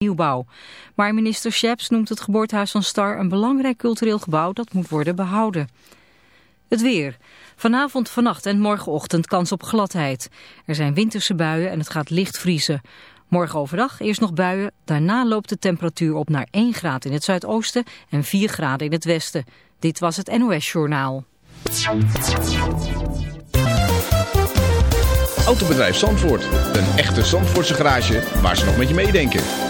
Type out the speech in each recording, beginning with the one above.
nieuwbouw. Maar minister Scheps noemt het geboortehuis van Star een belangrijk cultureel gebouw dat moet worden behouden. Het weer. Vanavond, vannacht en morgenochtend kans op gladheid. Er zijn winterse buien en het gaat licht vriezen. Morgen overdag eerst nog buien, daarna loopt de temperatuur op naar 1 graad in het zuidoosten en 4 graden in het westen. Dit was het NOS Journaal. Autobedrijf Zandvoort. Een echte Zandvoortse garage waar ze nog met je meedenken.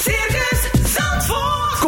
Circus Zandvoort.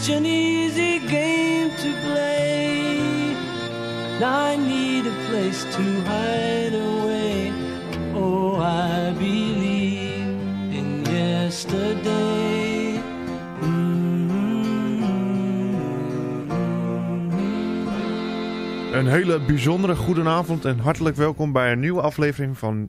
Such an easy game to play. Now I need a place to hide away. Oh, I believe in yesterday. Een hele bijzondere goedenavond en hartelijk welkom bij een nieuwe aflevering van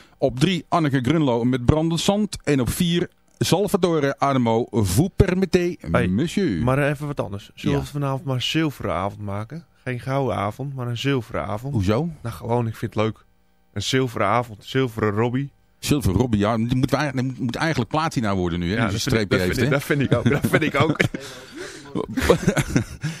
Op 3 Anneke Grunlo met Brandend Zand. En op 4 Salvatore Adamo, Vous permettez, Hey, monsieur. Maar even wat anders. Zullen Ja. we vanavond maar een zilveren avond maken? Geen gouden avond, maar een zilveren avond. Hoezo? Nou, gewoon, ik vind het leuk. Een zilveren avond, zilveren Robbie. Silver Robbie, ja, die moet, die moet eigenlijk platina worden nu, hè, Ja, je dat vind, ik, dat, heeft, vind ik, hè. dat vind ik ook. Dat vind ik ook.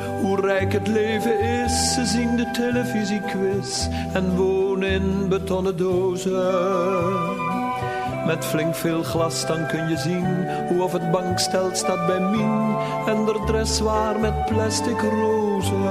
hoe rijk het leven is. Ze zien de televisiequiz en wonen in betonnen dozen. Met flink veel glas dan kun je zien hoe of het bankstel staat bij Mien en de dressoir met plastic rozen.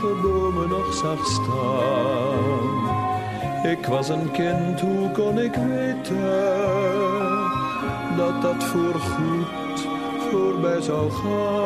hoge bomen nog zag staan. Ik was een kind, hoe kon ik weten dat dat voorgoed voorbij zou gaan?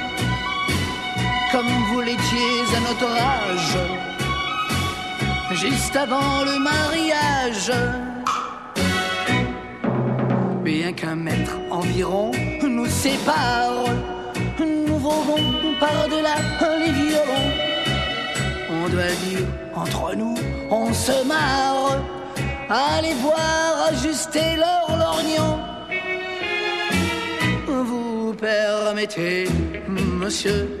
comme vous l'étiez à notre âge, juste avant le mariage. Bien qu'un mètre environ nous sépare, nous volons par-delà les violons. On doit dire, entre nous, on se marre. Allez voir ajuster leur lorgnon. Vous permettez, monsieur,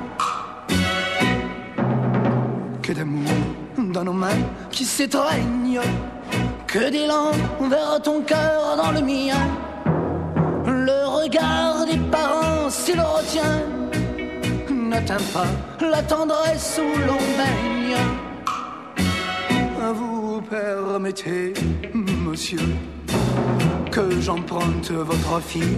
D'amour dans nos mains qui s'étreignent, que d'élan vers ton cœur dans le mien. Le regard des parents, s'il le retient, n'atteint pas la tendresse où l'on baigne. Vous permettez, monsieur, que j'emprunte votre fille.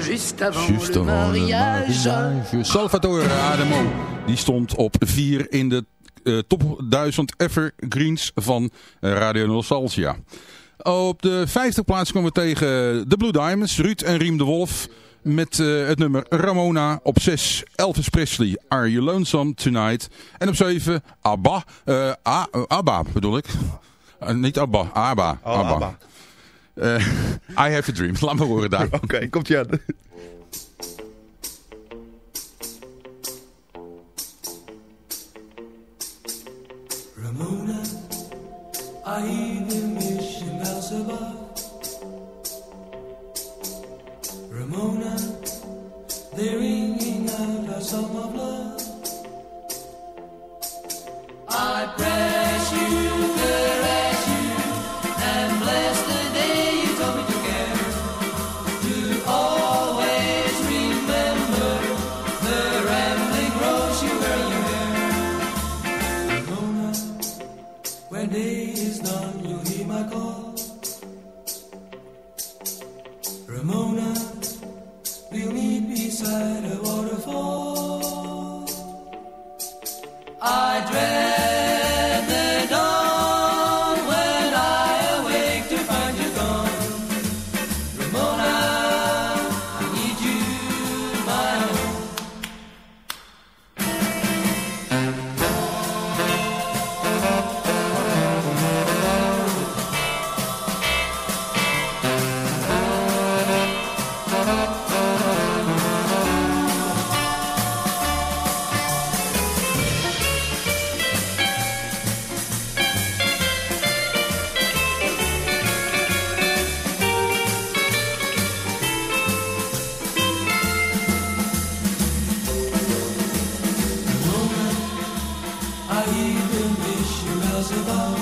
Juste avant Juist le avant mariage. mariage. Salvatore Adamo. Die stond op 4 in de eh, top 1000 evergreens van eh, Radio Nostalgia. Op de vijfde plaats komen we tegen de Blue Diamonds. Ruud en Riem de Wolf. Met eh, het nummer Ramona. Op 6 Elvis Presley. Are You Lonesome Tonight. En op 7 ABBA. eh, A- ABBA bedoel ik. Niet ABBA. ABBA. Oh, ABBA. Eh, I Have a Dream. Laat me horen daar. Oké, komt ie aan. Ramona, I hear the mission bells above. Ramona, they're ringing out our song of love. I press so.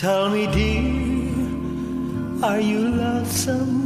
Tell me, dear, are you lonesome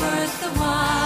worth the while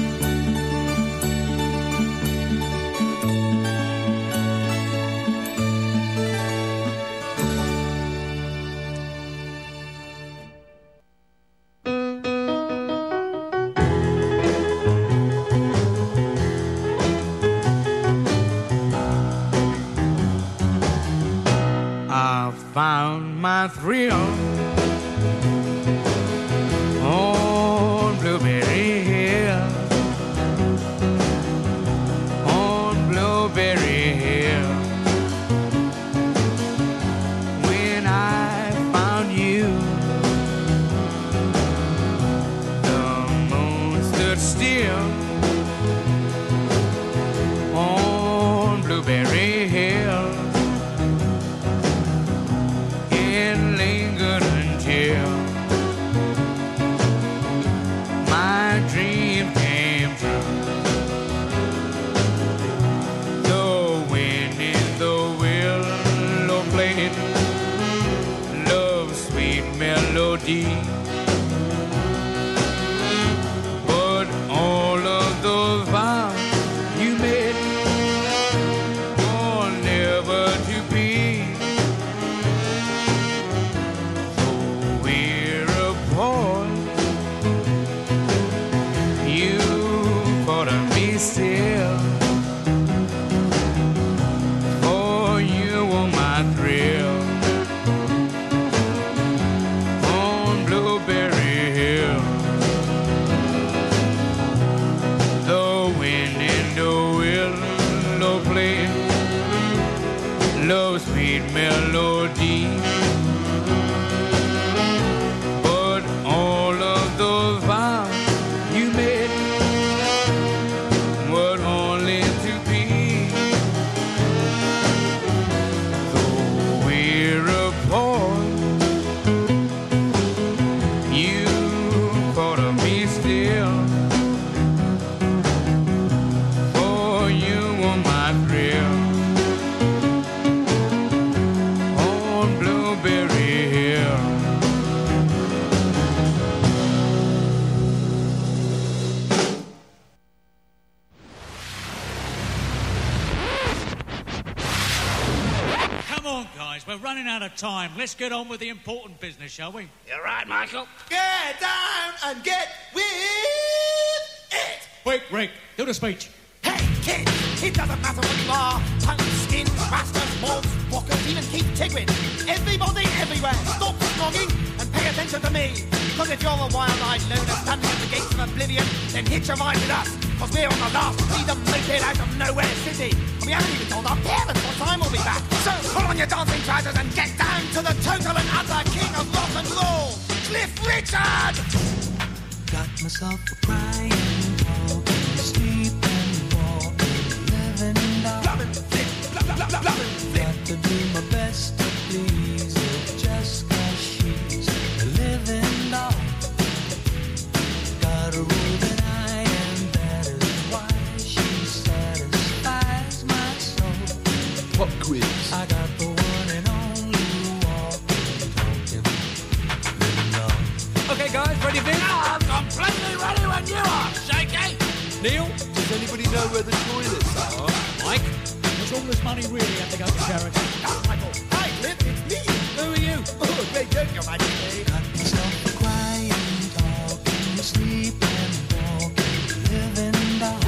Time. Let's get on with the important business, shall we? You're right, Michael. Get down and get with it. Quick, Rick, do the speech. Hey, kid, it doesn't matter what you are. Punks, skins, bastards, mobs, walkers, even Keith Tigrin. Everybody, everywhere, stop snogging and pay attention to me. Because if you're a wild-eyed loner standing at the gates of oblivion, then hitch a ride with us. Because we're on the last freedom moped out of nowhere city. And we haven't even told our parents what time we'll be back. So pull on your dancing trousers and get down to the total and utter king of rock and roll, Cliff Richard! Got myself a crying, walking, sleeping, walking, living down. Got to do my best to please completely ready when you are, Shaky! Neil? Does anybody know where the toilets are? Uh, Mike? Does all this money really have to go to charity? Oh, Michael. Hi, Cliff, it's me. Who are you? Oh, great joke, Your Majesty. Got myself a crying, talking, sleeping, walking, living doll.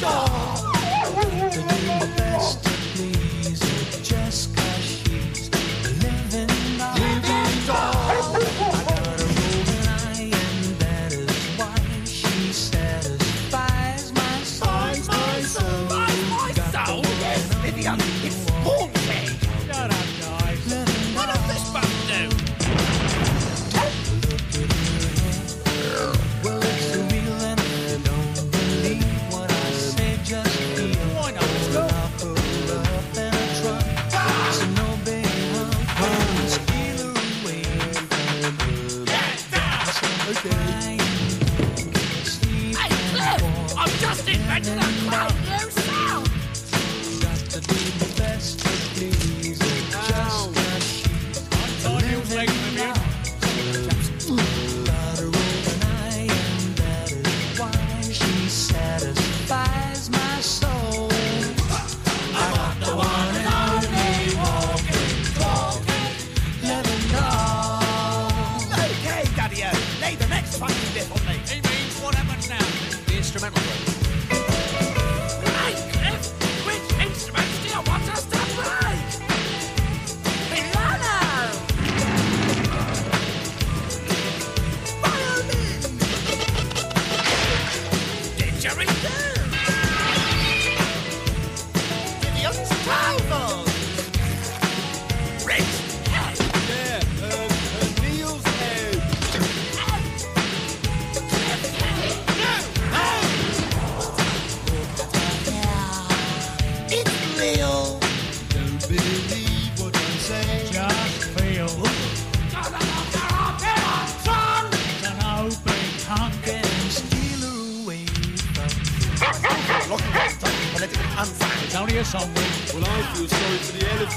To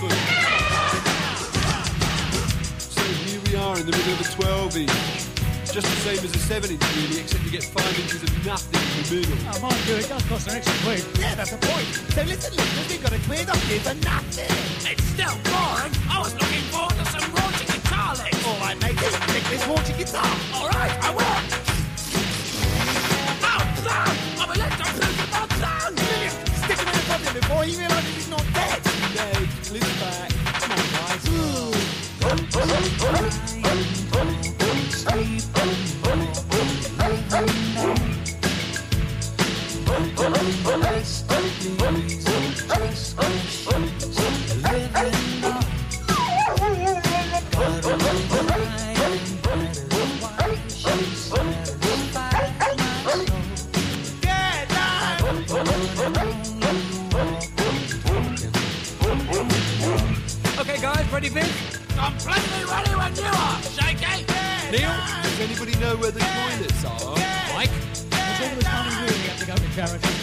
for. So here we are in the middle of a 12 inch. Just the same as a 7 inch, really, except you get 5 inches of nothing in the middle. Oh, mind you, it does cost an extra quid. Yeah, that's the point. So listen, listeners, we've got a quid up here for nothing. It's still boring. I was looking forward to some raunchy guitar licks. All right, mate, pick this raunchy guitar. All right, I will. Oh, no! I'm a oh, little before he realizes he's not dead. Ned, live back. Come on, guys. Charity.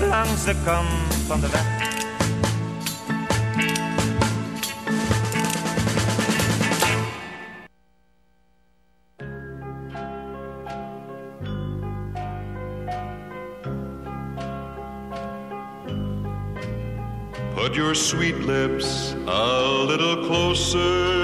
langs de kant van de weg. Put Put your sweet lips a little closer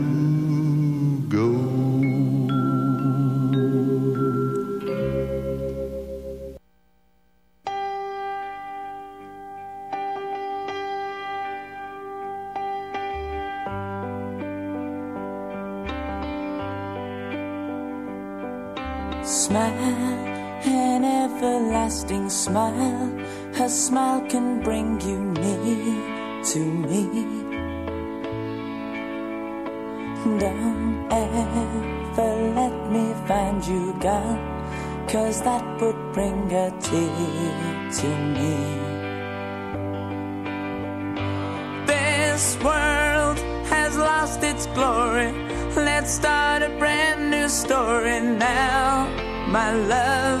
smile. Her smile can bring you near to me. Don't ever let me find you gone, cause that would bring a tear to me. This world has lost its glory. Let's start a brand new story now, my love.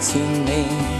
to me.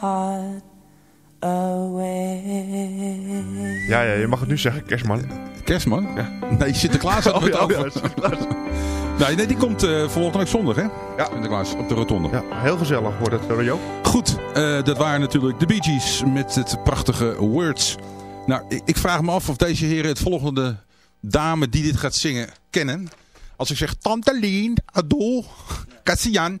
Heart away. Ja, ja, je mag het nu zeggen, kerstman. Kerstman? Ja. Nee, Sinterklaas had Oh, ja, over. ja, Sinterklaas. nee, nee, die komt eh, volgende week zondag, hè? Ja. Sinterklaas, op de rotonde. Ja, heel gezellig wordt het, Rio. Goed, eh, dat waren natuurlijk de Bee Gees met het prachtige Words. Nou, ik, ik vraag me af of deze heren het volgende dame die dit gaat zingen kennen. Als ik zeg Tante Lien, Adol, Cassian,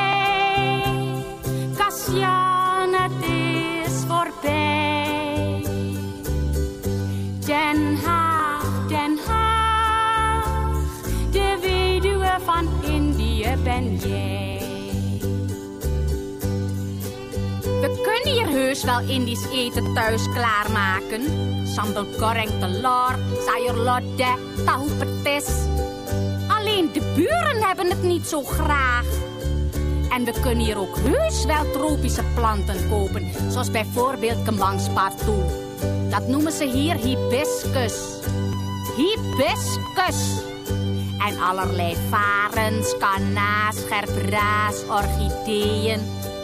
Wel Indisch eten thuis klaarmaken. Sambal goreng telur, sayur lodeh, tahu petis. Alleen de buren hebben het niet zo graag. En we kunnen hier ook heus wel tropische planten kopen. Zoals bijvoorbeeld kembangspartoe. Dat noemen ze hier hibiscus. Hibiscus. En allerlei varens, kanna's, gerbraas, orchideeën.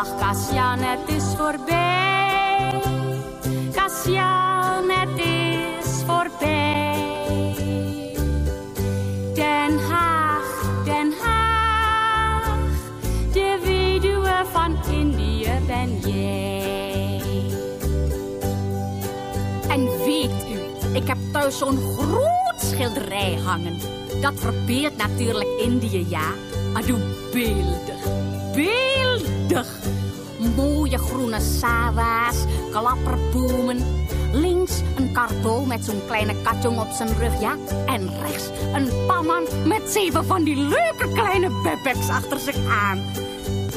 Ach, Cassian, het is voorbij. Cassian, het is voorbij. Den Haag, Den Haag, de weduwe van Indië ben jij. En weet u, ik heb thuis zo'n groot schilderij hangen. Dat verbeeldt natuurlijk Indië, ja. Adoe, beeldig, beeldig. Mooie groene sawa's, klapperbomen. Links een karbo met zo'n kleine katjong op zijn rug, ja. En rechts een pamman met zeven van die leuke kleine bebeks achter zich aan.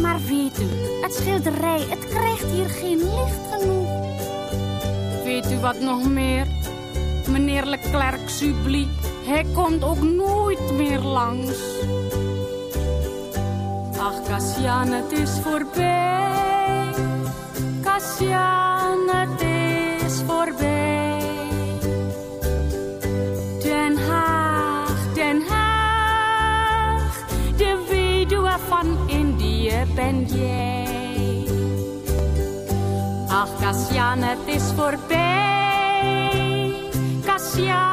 Maar weet u, het schilderij, het krijgt hier geen licht genoeg. Weet u wat nog meer? Meneer Leclerc Subli, hij komt ook nooit meer langs. Ach, Cassian, het is voorbij. Cassian, het is voorbij. Den Haag, Den Haag, de weduwe van Indië ben jij. Ach, Cassian, het is voorbij. Cassian,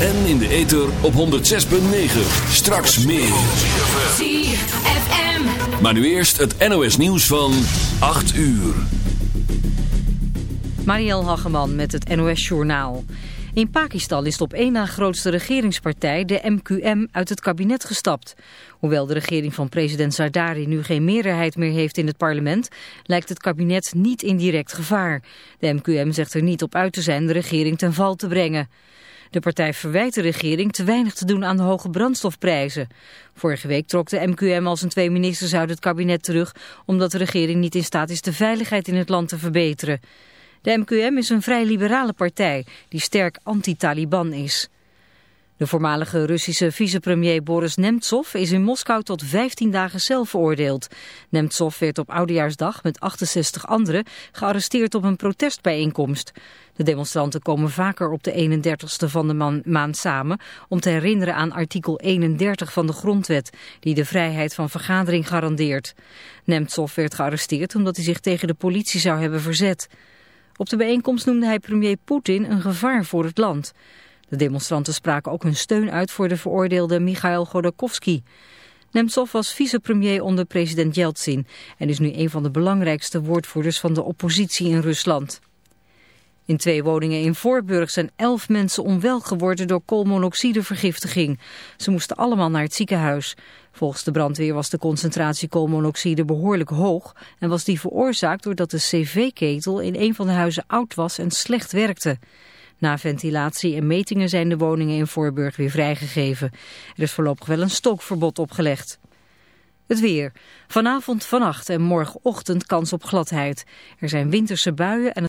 En in de ether op 106.9. Straks meer. ZFM. Maar nu eerst het NOS nieuws van 8 uur. Marielle Hageman met het NOS Journaal. In Pakistan is de op één na grootste regeringspartij, de MQM, uit het kabinet gestapt. Hoewel de regering van president Zardari nu geen meerderheid meer heeft in het parlement, lijkt het kabinet niet in direct gevaar. De MQM zegt er niet op uit te zijn de regering ten val te brengen. De partij verwijt de regering te weinig te doen aan de hoge brandstofprijzen. Vorige week trok de MQM als zijn twee ministers uit het kabinet terug... omdat de regering niet in staat is de veiligheid in het land te verbeteren. De MQM is een vrij liberale partij die sterk anti-Taliban is. De voormalige Russische vicepremier Boris Nemtsov is in Moskou tot 15 dagen cel veroordeeld. Nemtsov werd op Oudejaarsdag met 68 anderen gearresteerd op een protestbijeenkomst. De demonstranten komen vaker op de 31ste van de maand samen om te herinneren aan artikel 31 van de grondwet die de vrijheid van vergadering garandeert. Nemtsov werd gearresteerd omdat hij zich tegen de politie zou hebben verzet. Op de bijeenkomst noemde hij premier Poetin een gevaar voor het land. De demonstranten spraken ook hun steun uit voor de veroordeelde Mikhail Godorkovsky. Nemtsov was vicepremier onder president Yeltsin en is nu een van de belangrijkste woordvoerders van de oppositie in Rusland. In twee woningen in Voorburg zijn elf mensen onwel geworden door koolmonoxidevergiftiging. Ze moesten allemaal naar het ziekenhuis. Volgens de brandweer was de concentratie koolmonoxide behoorlijk hoog en was die veroorzaakt doordat de cv-ketel in een van de huizen oud was en slecht werkte. Na ventilatie en metingen zijn de woningen in Voorburg weer vrijgegeven. Er is voorlopig wel een stookverbod opgelegd. Het weer. Vanavond, vannacht en morgenochtend kans op gladheid. Er zijn winterse buien en